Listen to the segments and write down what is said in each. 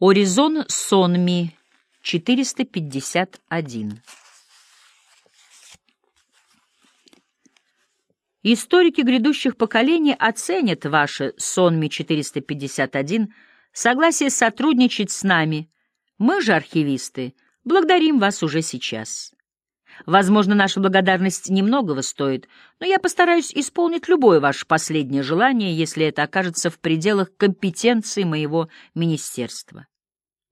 Оризон Сонми, 451. Историки грядущих поколений оценят ваше Сонми 451 согласие сотрудничать с нами. Мы же, архивисты, благодарим вас уже сейчас. Возможно, наша благодарность немногого стоит, но я постараюсь исполнить любое ваше последнее желание, если это окажется в пределах компетенции моего министерства.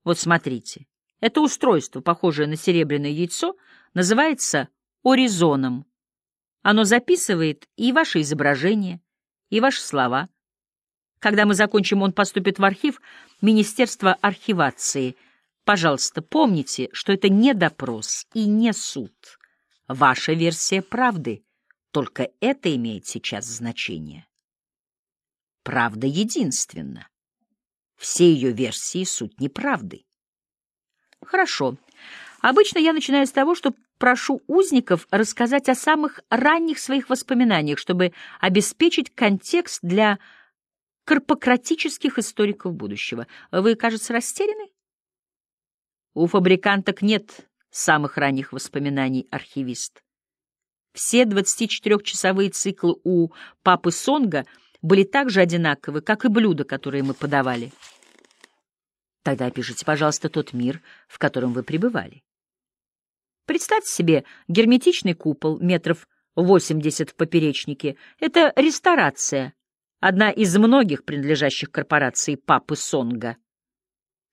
Вот смотрите, это устройство, похожее на серебряное яйцо, называется оризоном. Оно записывает и ваши изображения, и ваши слова. Когда мы закончим, он поступит в архив Министерства архивации. Пожалуйста, помните, что это не допрос и не суд. Ваша версия правды, только это имеет сейчас значение. Правда единственна. Все ее версии — суть неправды. Хорошо. Обычно я начинаю с того, что прошу узников рассказать о самых ранних своих воспоминаниях, чтобы обеспечить контекст для карпократических историков будущего. Вы, кажется, растеряны? У фабриканток нет самых ранних воспоминаний архивист. Все 24-часовые циклы у папы Сонга были так же одинаковы, как и блюда, которые мы подавали. Тогда опишите, пожалуйста, тот мир, в котором вы пребывали. Представьте себе герметичный купол метров 80 в поперечнике. Это ресторация, одна из многих принадлежащих корпорации папы Сонга.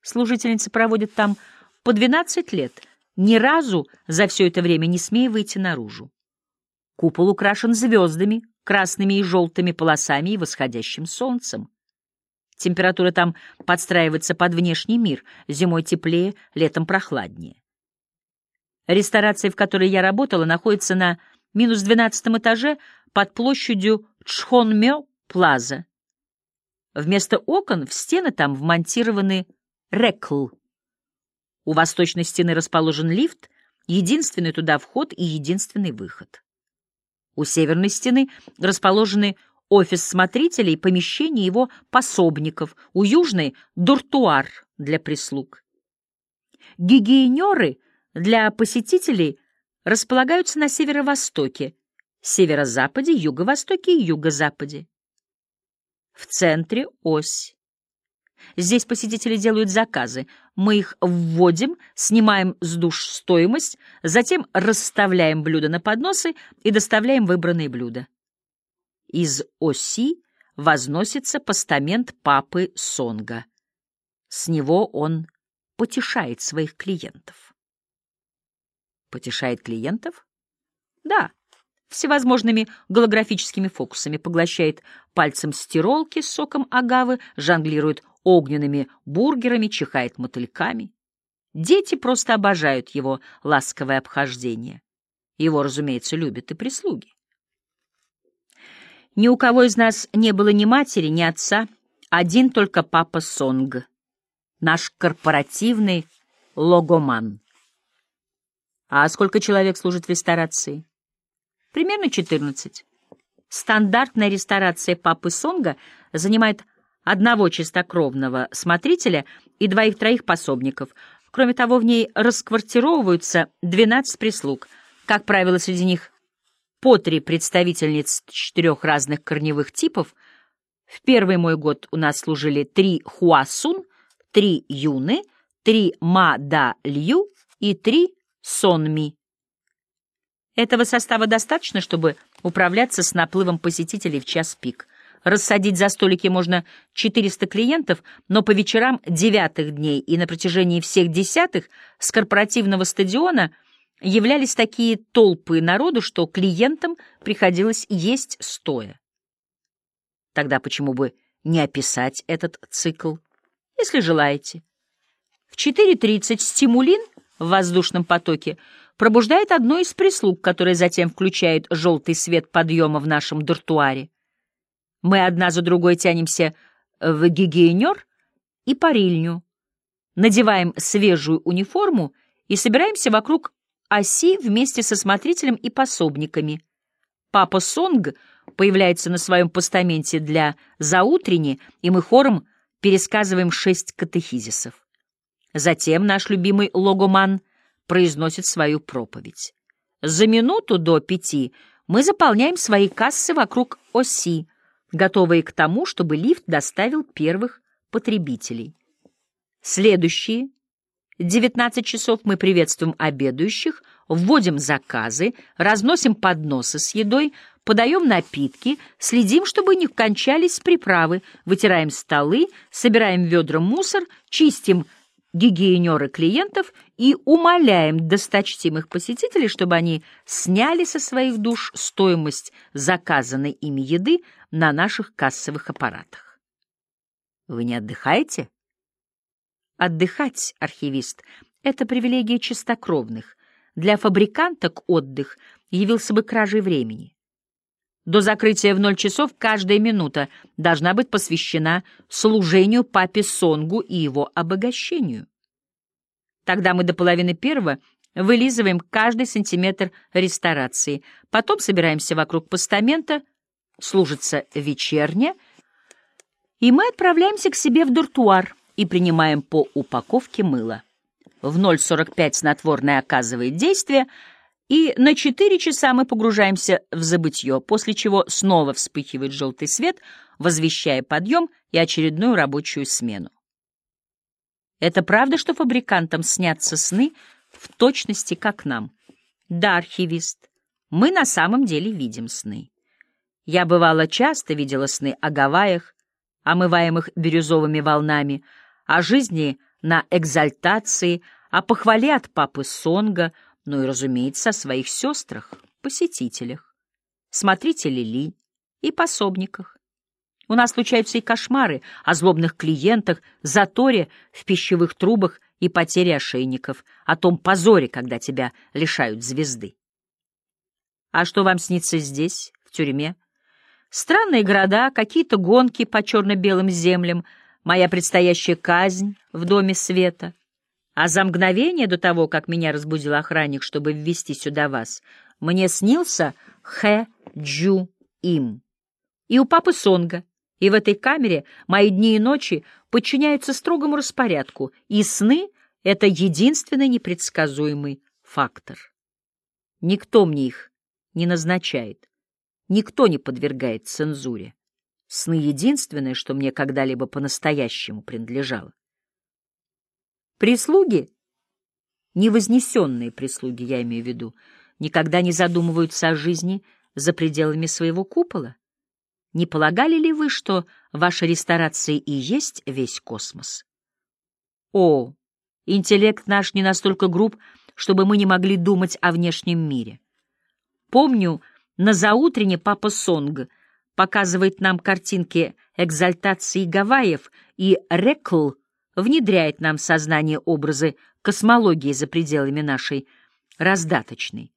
Служительницы проводят там по 12 лет — ни разу за все это время не смея выйти наружу. Купол украшен звездами, красными и желтыми полосами и восходящим солнцем. Температура там подстраивается под внешний мир, зимой теплее, летом прохладнее. Ресторация, в которой я работала, находится на минус двенадцатом этаже под площадью Чхонмё Плаза. Вместо окон в стены там вмонтированы рекл у восточной стены расположен лифт, единственный туда вход и единственный выход. У северной стены расположены офис смотрителя и помещение его пособников, у южной — дуртуар для прислуг. Гигиенеры для посетителей располагаются на северо-востоке, северо-западе, юго-востоке и юго-западе. В центре ось Здесь посетители делают заказы. Мы их вводим, снимаем с душ стоимость, затем расставляем блюда на подносы и доставляем выбранные блюда. Из оси возносится постамент папы Сонга. С него он потешает своих клиентов. Потешает клиентов? Да, всевозможными голографическими фокусами, поглощает пальцем стиролки с соком агавы, жонглирует огненными бургерами, чихает мотыльками. Дети просто обожают его ласковое обхождение. Его, разумеется, любят и прислуги. Ни у кого из нас не было ни матери, ни отца, один только папа Сонг, наш корпоративный логоман. А сколько человек служит в ресторации? Примерно 14. Стандартная ресторация папы Сонга занимает одного чистокровного смотрителя и двоих-троих пособников. Кроме того, в ней расквартировываются 12 прислуг. Как правило, среди них по три представительниц четырех разных корневых типов. В первый мой год у нас служили три хуасун, три юны, три ма-да-лью и три сонми. Этого состава достаточно, чтобы управляться с наплывом посетителей в час пик. Рассадить за столики можно 400 клиентов, но по вечерам девятых дней и на протяжении всех десятых с корпоративного стадиона являлись такие толпы народу, что клиентам приходилось есть стоя. Тогда почему бы не описать этот цикл, если желаете? В 4.30 стимулин в воздушном потоке пробуждает одну из прислуг, которая затем включает желтый свет подъема в нашем дуртуаре. Мы одна за другой тянемся в гигиенер и парильню, надеваем свежую униформу и собираемся вокруг оси вместе со смотрителем и пособниками. Папа Сонг появляется на своем постаменте для заутрени, и мы хором пересказываем шесть катехизисов. Затем наш любимый логоман произносит свою проповедь. За минуту до пяти мы заполняем свои кассы вокруг оси, готовые к тому, чтобы лифт доставил первых потребителей. Следующие 19 часов мы приветствуем обедающих, вводим заказы, разносим подносы с едой, подаем напитки, следим, чтобы не кончались приправы, вытираем столы, собираем ведра мусор, чистим гигиенеры клиентов и умоляем досточтимых посетителей, чтобы они сняли со своих душ стоимость заказанной ими еды на наших кассовых аппаратах. Вы не отдыхаете? Отдыхать, архивист, — это привилегия чистокровных. Для фабриканток отдых явился бы кражей времени. До закрытия в ноль часов каждая минута должна быть посвящена служению папе Сонгу и его обогащению. Тогда мы до половины первого вылизываем каждый сантиметр ресторации, потом собираемся вокруг постамента, служится вечерня, и мы отправляемся к себе в дуртуар и принимаем по упаковке мыла. В 0.45 снотворное оказывает действие — и на четыре часа мы погружаемся в забытье, после чего снова вспыхивает желтый свет, возвещая подъем и очередную рабочую смену. Это правда, что фабрикантам снятся сны в точности, как нам? Да, архивист, мы на самом деле видим сны. Я, бывало, часто видела сны о Гавайях, омываемых бирюзовыми волнами, о жизни на экзальтации, о похвале от папы Сонга — ну и, разумеется, о своих сестрах, посетителях, смотрителе Ли и пособниках. У нас случаются и кошмары о злобных клиентах, заторе в пищевых трубах и потере ошейников, о том позоре, когда тебя лишают звезды. А что вам снится здесь, в тюрьме? Странные города, какие-то гонки по черно-белым землям, моя предстоящая казнь в Доме Света — а за мгновение до того, как меня разбудил охранник, чтобы ввести сюда вас, мне снился Хэ Джу Им. И у папы Сонга. И в этой камере мои дни и ночи подчиняются строгому распорядку, и сны — это единственный непредсказуемый фактор. Никто мне их не назначает, никто не подвергает цензуре. Сны — единственное, что мне когда-либо по-настоящему принадлежало. Прислуги, невознесенные прислуги, я имею в виду, никогда не задумываются о жизни за пределами своего купола. Не полагали ли вы, что ваша ресторация и есть весь космос? О, интеллект наш не настолько груб, чтобы мы не могли думать о внешнем мире. Помню, на заутрене папа Сонг показывает нам картинки экзальтации Гавайев и Рекл — внедряет нам в сознание образы космологии за пределами нашей раздаточной.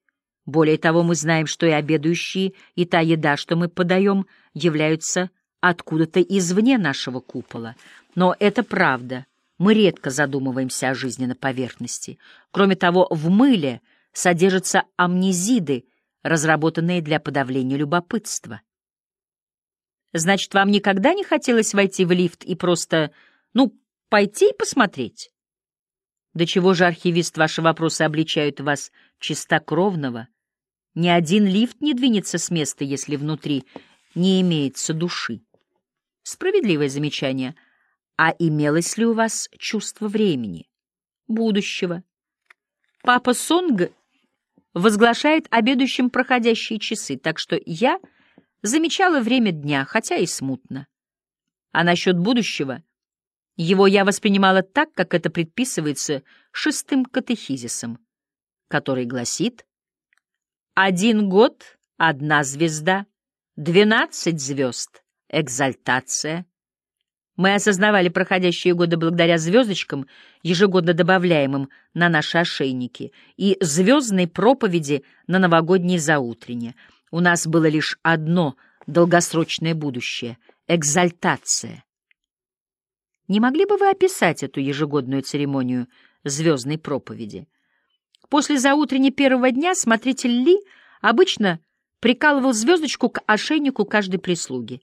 Более того, мы знаем, что и обедающие, и та еда, что мы подаем, являются откуда-то извне нашего купола. Но это правда. Мы редко задумываемся о жизни на поверхности. Кроме того, в мыле содержатся амнезиды, разработанные для подавления любопытства. Значит, вам никогда не хотелось войти в лифт и просто, ну, Пойти и посмотреть. До чего же, архивист, ваши вопросы обличают вас чистокровного? Ни один лифт не двинется с места, если внутри не имеется души. Справедливое замечание. А имелось ли у вас чувство времени, будущего? Папа Сонг возглашает обедающим проходящие часы, так что я замечала время дня, хотя и смутно. А насчет будущего его я воспринимала так, как это предписывается шестым катехизисом, который гласит «Один год, одна звезда, двенадцать звезд, экзальтация». Мы осознавали проходящие годы благодаря звездочкам, ежегодно добавляемым на наши ошейники, и звездной проповеди на новогодние заутренне. У нас было лишь одно долгосрочное будущее — экзальтация. Не могли бы вы описать эту ежегодную церемонию звездной проповеди? После заутренней первого дня смотритель Ли обычно прикалывал звездочку к ошейнику каждой прислуги.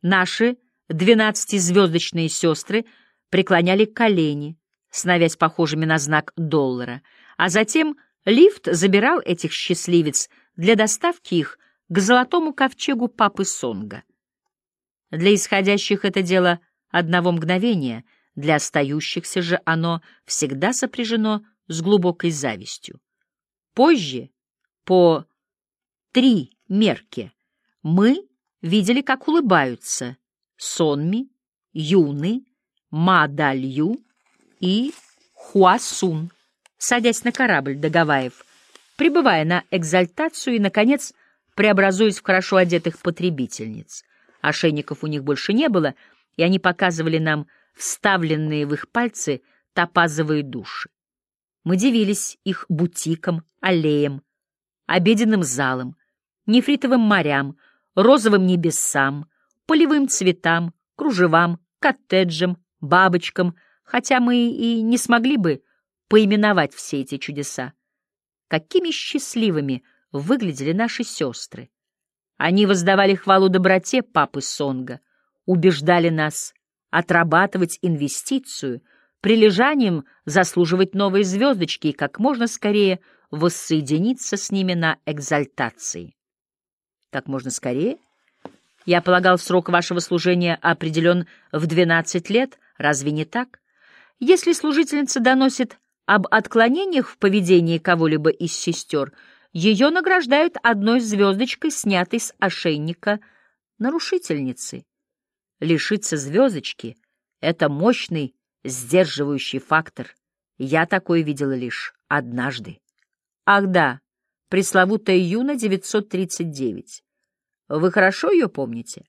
Наши двенадцатизвездочные сестры преклоняли колени, становясь похожими на знак доллара, а затем лифт забирал этих счастливец для доставки их к золотому ковчегу папы Сонга. Для исходящих это дело одного мгновения, для остающихся же оно всегда сопряжено с глубокой завистью. Позже, по три мерке, мы видели, как улыбаются Сонми, Юны, Мадалью и Хуасун, садясь на корабль до Гавайев, прибывая на экзальтацию и, наконец, преобразуясь в хорошо одетых потребительниц. Ошейников у них больше не было, и они показывали нам вставленные в их пальцы топазовые души. Мы дивились их бутикам, аллеям, обеденным залам, нефритовым морям, розовым небесам, полевым цветам, кружевам, коттеджам, бабочкам, хотя мы и не смогли бы поименовать все эти чудеса. Какими счастливыми выглядели наши сестры! Они воздавали хвалу доброте папы Сонга, убеждали нас отрабатывать инвестицию, прилежанием заслуживать новые звездочки и как можно скорее воссоединиться с ними на экзальтации. Как можно скорее? Я полагал, срок вашего служения определен в 12 лет, разве не так? Если служительница доносит об отклонениях в поведении кого-либо из сестер, ее награждают одной звездочкой, снятой с ошейника нарушительницы. Лишиться звездочки — это мощный сдерживающий фактор. Я такое видела лишь однажды. Ах да, пресловутая Юна 939. Вы хорошо ее помните?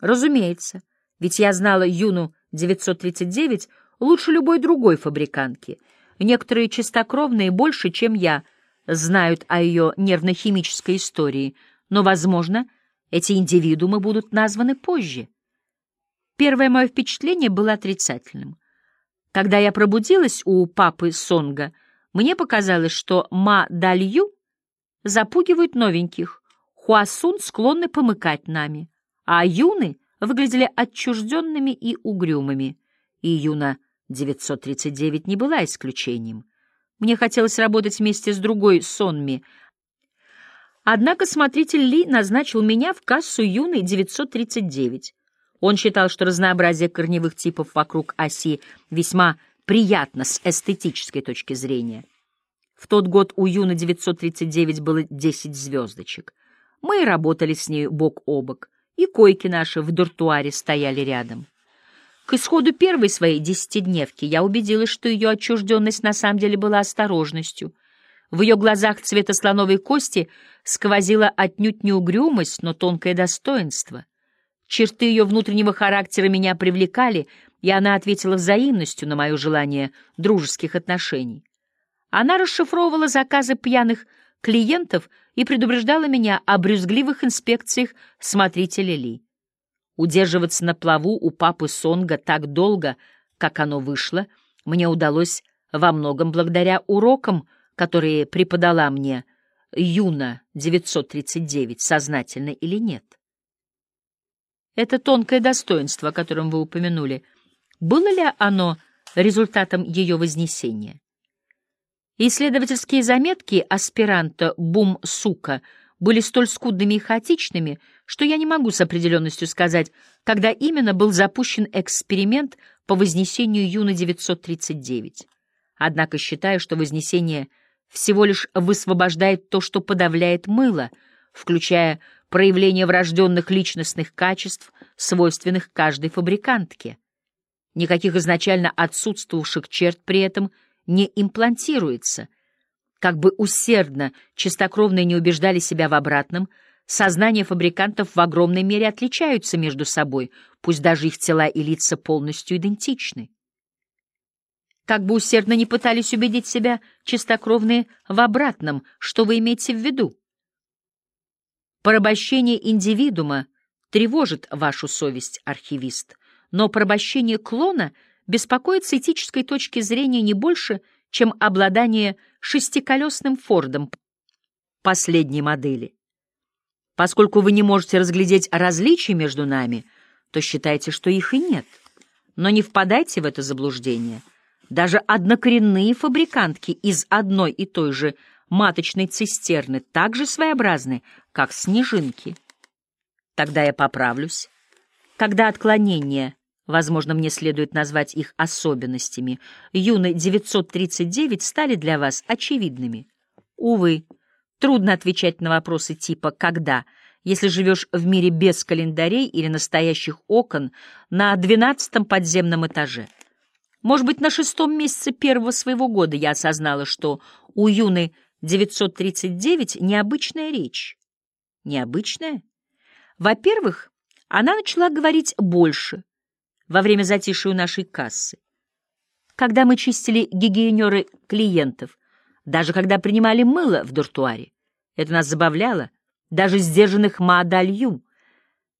Разумеется, ведь я знала Юну 939 лучше любой другой фабрикантки. Некоторые чистокровные больше, чем я, знают о ее нервно-химической истории, но, возможно, эти индивидуумы будут названы позже. Первое мое впечатление было отрицательным. Когда я пробудилась у папы Сонга, мне показалось, что Ма Далью запугивают новеньких, Хуасун склонны помыкать нами, а Юны выглядели отчужденными и угрюмыми, и Юна 939 не была исключением. Мне хотелось работать вместе с другой Сонми, однако смотритель Ли назначил меня в кассу Юны 939. Он считал, что разнообразие корневых типов вокруг оси весьма приятно с эстетической точки зрения. В тот год у Юны 939 было 10 звездочек. Мы работали с ней бок о бок, и койки наши в дуртуаре стояли рядом. К исходу первой своей десятидневки я убедилась, что ее отчужденность на самом деле была осторожностью. В ее глазах цвета слоновой кости сквозила отнюдь не угрюмость, но тонкое достоинство. Черты ее внутреннего характера меня привлекали, и она ответила взаимностью на мое желание дружеских отношений. Она расшифровывала заказы пьяных клиентов и предупреждала меня о брюзгливых инспекциях смотрителя Ли. Удерживаться на плаву у папы Сонга так долго, как оно вышло, мне удалось во многом благодаря урокам, которые преподала мне Юна 939, сознательно или нет. Это тонкое достоинство, о котором вы упомянули, было ли оно результатом ее вознесения? Исследовательские заметки аспиранта Бум-Сука были столь скудными и хаотичными, что я не могу с определенностью сказать, когда именно был запущен эксперимент по вознесению Юна 939. Однако считаю, что вознесение всего лишь высвобождает то, что подавляет мыло, включая проявление врожденных личностных качеств, свойственных каждой фабрикантке. Никаких изначально отсутствовавших черт при этом – не имплантируется. Как бы усердно чистокровные не убеждали себя в обратном, сознания фабрикантов в огромной мере отличаются между собой, пусть даже их тела и лица полностью идентичны. Как бы усердно не пытались убедить себя чистокровные в обратном, что вы имеете в виду? Порабощение индивидуума тревожит вашу совесть, архивист, но порабощение клона — беспокоит с этической точки зрения не больше, чем обладание шестиколесным Фордом последней модели. Поскольку вы не можете разглядеть различий между нами, то считайте, что их и нет. Но не впадайте в это заблуждение. Даже однокоренные фабрикантки из одной и той же маточной цистерны так же своеобразны, как снежинки. Тогда я поправлюсь. Когда отклонения, возможно, мне следует назвать их особенностями, юны 939 стали для вас очевидными. Увы, трудно отвечать на вопросы типа «когда», если живешь в мире без календарей или настоящих окон на двенадцатом подземном этаже. Может быть, на шестом месяце первого своего года я осознала, что у юны 939 необычная речь. Необычная? Во-первых, она начала говорить больше во время затишья у нашей кассы. Когда мы чистили гигиенеры клиентов, даже когда принимали мыло в дуртуаре, это нас забавляло, даже сдержанных Маадалью.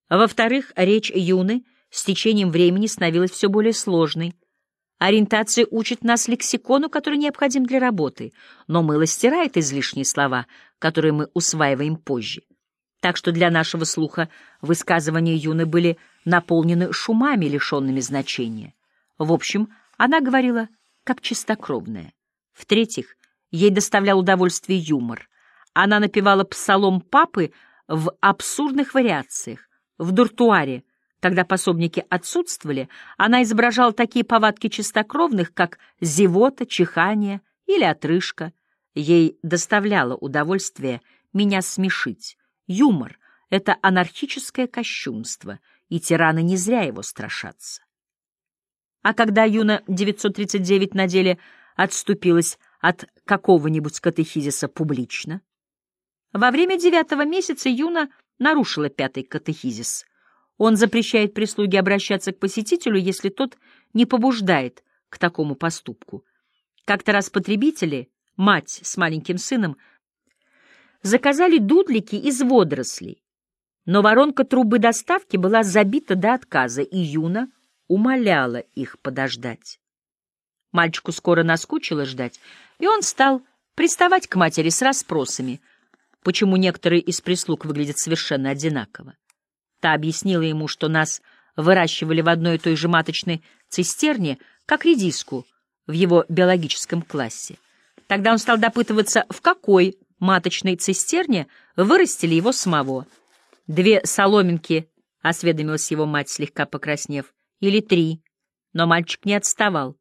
Во-вторых, речь Юны с течением времени становилась все более сложной. Ориентация учит нас лексикону, который необходим для работы, но мыло стирает излишние слова, которые мы усваиваем позже. Так что для нашего слуха высказывания Юны были наполнены шумами, лишенными значения. В общем, она говорила как чистокровная. В-третьих, ей доставлял удовольствие юмор. Она напевала псалом папы в абсурдных вариациях, в дуртуаре, когда пособники отсутствовали, она изображала такие повадки чистокровных, как зевота, чихание или отрыжка. Ей доставляло удовольствие меня смешить. Юмор — это анархическое кощунство, и тираны не зря его страшатся. А когда Юна 939 на деле отступилась от какого-нибудь катехизиса публично, во время девятого месяца Юна нарушила пятый катехизис. Он запрещает прислуге обращаться к посетителю, если тот не побуждает к такому поступку. Как-то раз потребители, мать с маленьким сыном, заказали дудлики из водорослей, но воронка трубы доставки была забита до отказа, и Юна умоляла их подождать. Мальчику скоро наскучило ждать, и он стал приставать к матери с расспросами — почему некоторые из прислуг выглядят совершенно одинаково. Та объяснила ему, что нас выращивали в одной и той же маточной цистерне, как редиску в его биологическом классе. Тогда он стал допытываться, в какой маточной цистерне вырастили его самого. Две соломинки, — осведомилась его мать, слегка покраснев, — или три. Но мальчик не отставал.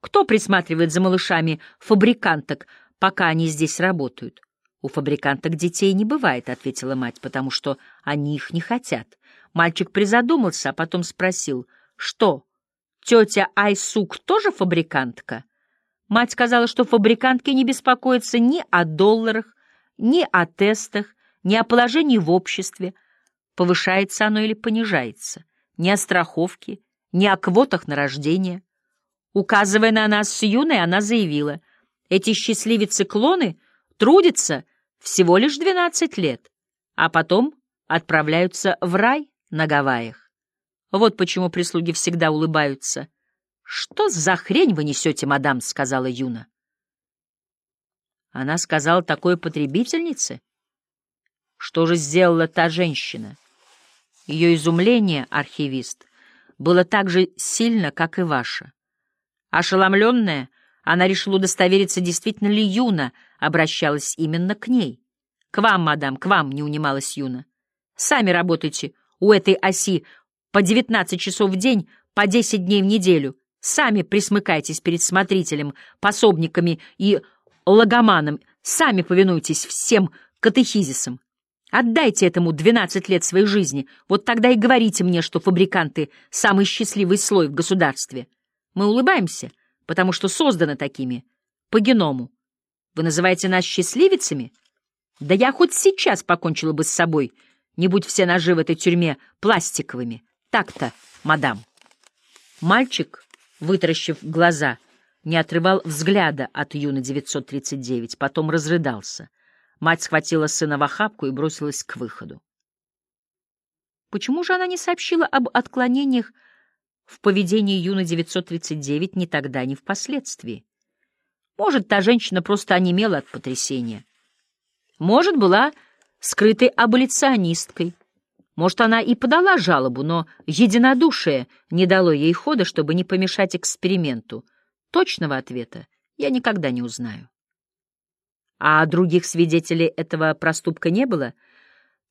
Кто присматривает за малышами фабриканток, пока они здесь работают? «У фабриканток детей не бывает», — ответила мать, «потому что они их не хотят». Мальчик призадумался, а потом спросил, «Что, тетя Айсук тоже фабрикантка?» Мать сказала, что фабрикантки не беспокоятся ни о долларах, ни о тестах, ни о положении в обществе, повышается оно или понижается, ни о страховке, ни о квотах на рождение. Указывая на нас с юной, она заявила, «Эти счастливицы-клоны трудятся всего лишь двенадцать лет, а потом отправляются в рай на Гавайях. Вот почему прислуги всегда улыбаются. «Что за хрень вы несете, мадам?» — сказала Юна. Она сказала такой потребительнице. Что же сделала та женщина? Ее изумление, архивист, было так же сильно, как и ваше. Ошеломленная, она решила удостовериться, действительно ли Юна обращалась именно к ней. «К вам, мадам, к вам», — не унималась Юна. «Сами работайте у этой оси по девятнадцать часов в день, по десять дней в неделю. Сами присмыкайтесь перед смотрителем, пособниками и логоманом. Сами повинуйтесь всем катехизисам. Отдайте этому двенадцать лет своей жизни. Вот тогда и говорите мне, что фабриканты — самый счастливый слой в государстве. Мы улыбаемся, потому что созданы такими, по геному. Вы называете нас счастливицами? Да я хоть сейчас покончила бы с собой, не будь все ножи в этой тюрьме пластиковыми. Так-то, мадам. Мальчик, вытаращив глаза, не отрывал взгляда от Юны 939, потом разрыдался. Мать схватила сына в охапку и бросилась к выходу. Почему же она не сообщила об отклонениях в поведении Юны 939 ни тогда, ни впоследствии. Может, та женщина просто онемела от потрясения. Может, была скрытой аболиционисткой. Может, она и подала жалобу, но единодушие не дало ей хода, чтобы не помешать эксперименту. Точного ответа я никогда не узнаю. А других свидетелей этого проступка не было.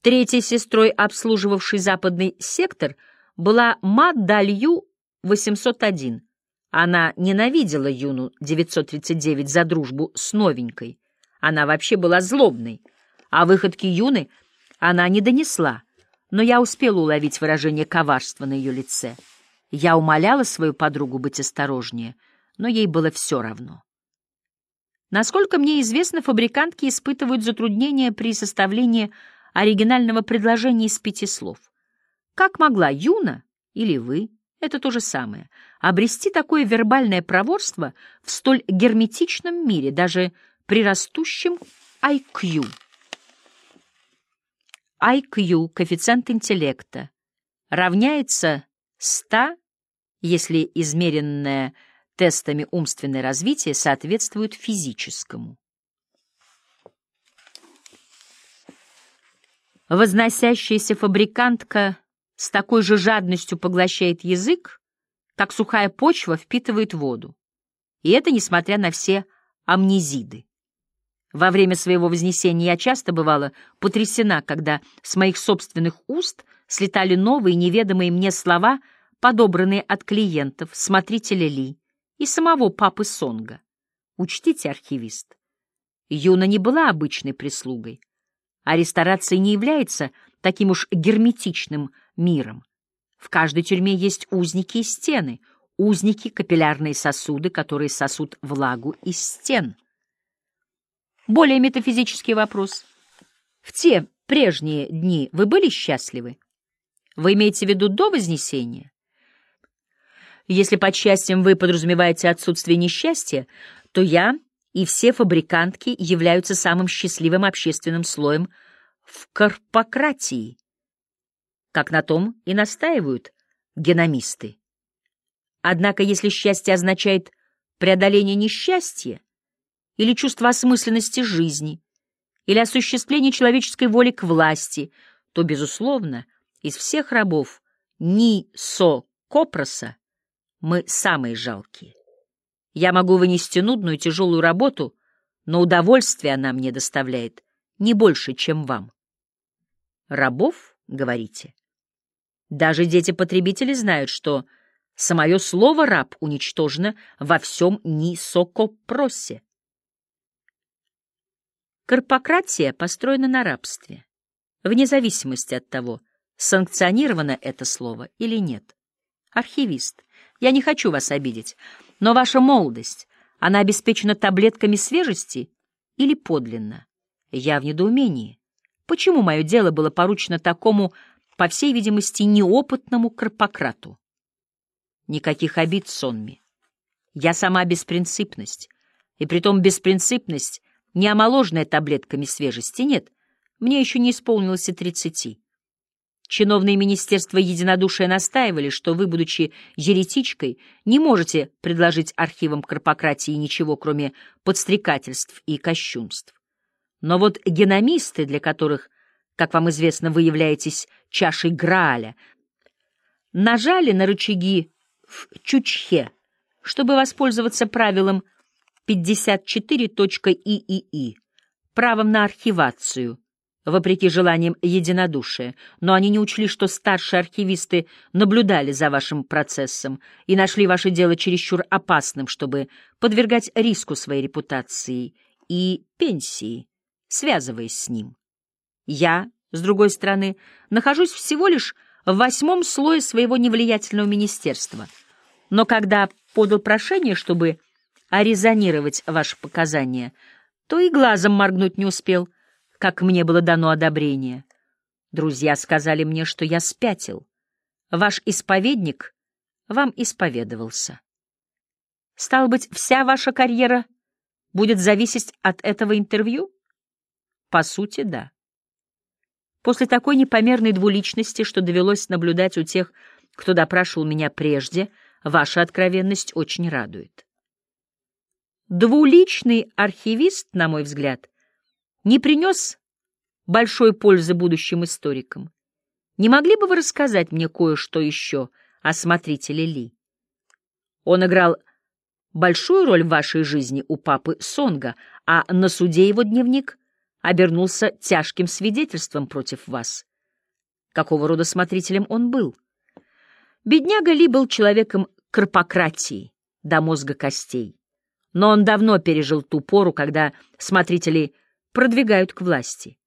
Третьей сестрой, обслуживавшей западный сектор, была Мад Далью 801. Она ненавидела Юну 939 за дружбу с новенькой. Она вообще была злобной, а выходки Юны она не донесла, но я успела уловить выражение коварства на ее лице. Я умоляла свою подругу быть осторожнее, но ей было все равно. Насколько мне известно, фабрикантки испытывают затруднения при составлении оригинального предложения из пяти слов. Как могла Юна или вы, это то же самое, обрести такое вербальное проворство в столь герметичном мире, даже при растущем IQ? IQ, коэффициент интеллекта, равняется 100, если измеренное тестами умственное развитие соответствует физическому. Возносящаяся фабрикантка с такой же жадностью поглощает язык, как сухая почва впитывает воду. И это несмотря на все амнезиды. Во время своего вознесения я часто бывала потрясена, когда с моих собственных уст слетали новые неведомые мне слова, подобранные от клиентов, смотрителя Ли, и самого папы Сонга. Учтите, архивист, Юна не была обычной прислугой, а ресторация не является таким уж герметичным миром. В каждой тюрьме есть узники и стены, узники — капиллярные сосуды, которые сосут влагу из стен. Более метафизический вопрос. В те прежние дни вы были счастливы? Вы имеете в виду до Вознесения? Если под счастьем вы подразумеваете отсутствие несчастья, то я и все фабрикантки являются самым счастливым общественным слоем в корпократии, как на том и настаивают геномисты. Однако если счастье означает преодоление несчастья или чувство осмысленности жизни, или осуществление человеческой воли к власти, то, безусловно, из всех рабов Ни Со Копроса мы самые жалкие. Я могу вынести нудную тяжелую работу, но удовольствие она мне доставляет не больше, чем вам. Рабов, говорите? Даже дети-потребители знают, что самое слово «раб» уничтожено во всем Нисокопросе. Карпократия построена на рабстве, вне зависимости от того, санкционировано это слово или нет. Архивист. Я не хочу вас обидеть, но ваша молодость, она обеспечена таблетками свежести или подлинно? Я в недоумении. Почему мое дело было поручено такому, по всей видимости, неопытному карпократу? Никаких обид, Сонми. Я сама беспринципность, и притом беспринципность не омоложенная таблетками свежести, нет, мне еще не исполнилось и тридцати. Чиновные министерства единодушия настаивали, что вы, будучи еретичкой, не можете предложить архивам корпократии ничего, кроме подстрекательств и кощунств. Но вот геномисты, для которых, как вам известно, вы являетесь чашей Грааля, нажали на рычаги в Чучхе, чтобы воспользоваться правилом 54.iii, правом на архивацию — вопреки желаниям единодушия, но они не учли, что старшие архивисты наблюдали за вашим процессом и нашли ваше дело чересчур опасным, чтобы подвергать риску своей репутации и пенсии, связываясь с ним. Я, с другой стороны, нахожусь всего лишь в восьмом слое своего невлиятельного министерства, но когда подал прошение, чтобы орезонировать ваши показания, то и глазом моргнуть не успел — как мне было дано одобрение. Друзья сказали мне, что я спятил. Ваш исповедник вам исповедовался. Стал быть, вся ваша карьера будет зависеть от этого интервью? По сути, да. После такой непомерной двуличности, что довелось наблюдать у тех, кто допрашивал меня прежде, ваша откровенность очень радует. Двуличный архивист, на мой взгляд, не принес большой пользы будущим историкам. Не могли бы вы рассказать мне кое-что еще о смотрителе Ли? Он играл большую роль в вашей жизни у папы Сонга, а на суде его дневник обернулся тяжким свидетельством против вас. Какого рода смотрителем он был? Бедняга Ли был человеком корпократии до мозга костей. Но он давно пережил ту пору, когда смотрители продвигают к власти.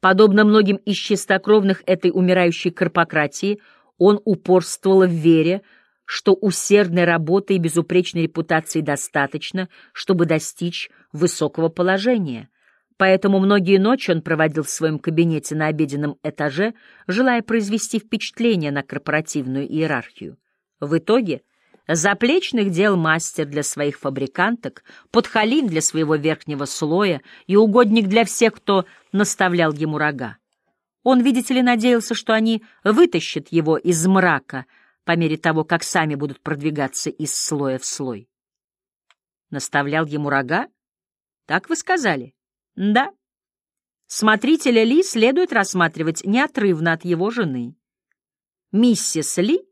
Подобно многим из чистокровных этой умирающей корпократии, он упорствовал в вере, что усердной работы и безупречной репутации достаточно, чтобы достичь высокого положения. Поэтому многие ночи он проводил в своем кабинете на обеденном этаже, желая произвести впечатление на корпоративную иерархию. В итоге заплечных дел мастер для своих фабриканток, подхалим для своего верхнего слоя и угодник для всех, кто наставлял ему рога. Он, видите ли, надеялся, что они вытащат его из мрака — по мере того, как сами будут продвигаться из слоя в слой. Наставлял ему рога? Так вы сказали? Да. Смотрителя Ли следует рассматривать неотрывно от его жены. Миссис Ли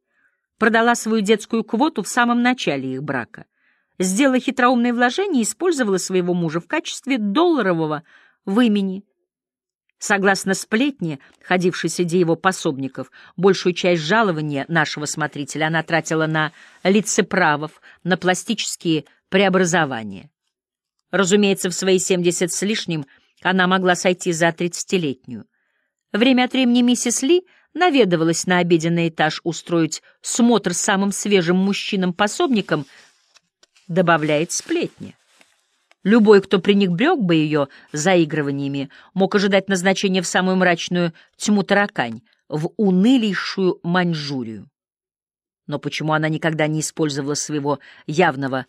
продала свою детскую квоту в самом начале их брака. Сделала хитроумное вложение и использовала своего мужа в качестве долларового вымени — Согласно сплетне, ходившей среди его пособников, большую часть жалования нашего смотрителя она тратила на лицеправов, на пластические преобразования. Разумеется, в свои семьдесят с лишним она могла сойти за тридцатилетнюю. Время от времени миссис Ли наведывалась на обеденный этаж устроить смотр самым свежим мужчинам-пособникам, добавляет сплетни. Любой, кто пренебрег бы ее заигрываниями, мог ожидать назначения в самую мрачную тьму таракань, в унылейшую Маньчжурию. Но почему она никогда не использовала своего явного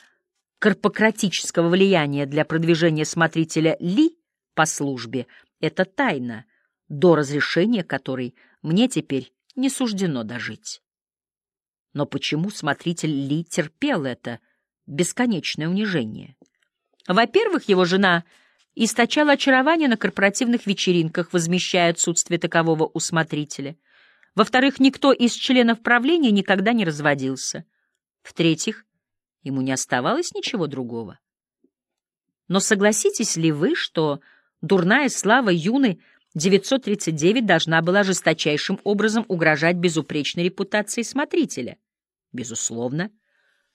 корпократического влияния для продвижения смотрителя Ли по службе, это тайна, до разрешения которой мне теперь не суждено дожить. Но почему смотритель Ли терпел это бесконечное унижение? Во-первых, его жена источала очарование на корпоративных вечеринках, возмещая отсутствие такового у смотрителя. Во-вторых, никто из членов правления никогда не разводился. В-третьих, ему не оставалось ничего другого. Но согласитесь ли вы, что дурная слава юны 939 должна была жесточайшим образом угрожать безупречной репутации смотрителя? Безусловно.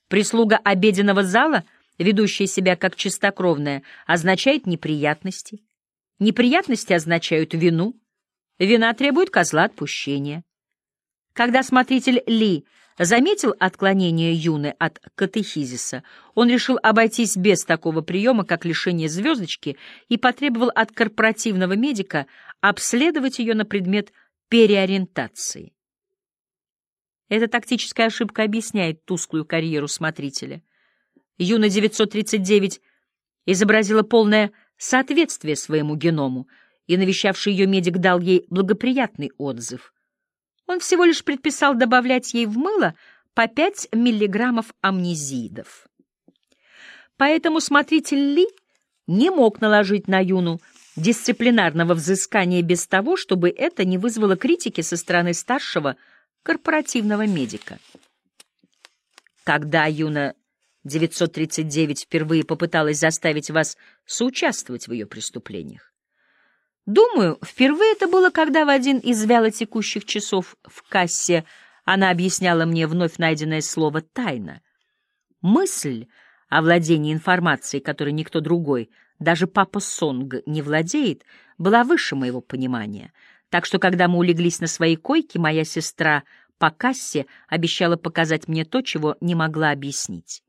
Прислуга обеденного зала — ведущая себя как чистокровная, означает неприятности. Неприятности означают вину. Вина требует козла отпущения. Когда смотритель Ли заметил отклонение Юны от катехизиса, он решил обойтись без такого приема, как лишение звездочки, и потребовал от корпоративного медика обследовать ее на предмет переориентации. Эта тактическая ошибка объясняет тусклую карьеру смотрителя. Юна 939 изобразила полное соответствие своему геному, и навещавший ее медик дал ей благоприятный отзыв. Он всего лишь предписал добавлять ей в мыло по 5 миллиграммов амнезидов. Поэтому смотритель Ли не мог наложить на Юну дисциплинарного взыскания без того, чтобы это не вызвало критики со стороны старшего корпоративного медика. Когда Юна 939 впервые попыталась заставить вас соучаствовать в ее преступлениях. Думаю, впервые это было, когда в один из вялотекущих часов в кассе она объясняла мне вновь найденное слово «тайна». Мысль о владении информацией, которой никто другой, даже папа Сонг, не владеет, была выше моего понимания. Так что, когда мы улеглись на своей койке, моя сестра по кассе обещала показать мне то, чего не могла объяснить.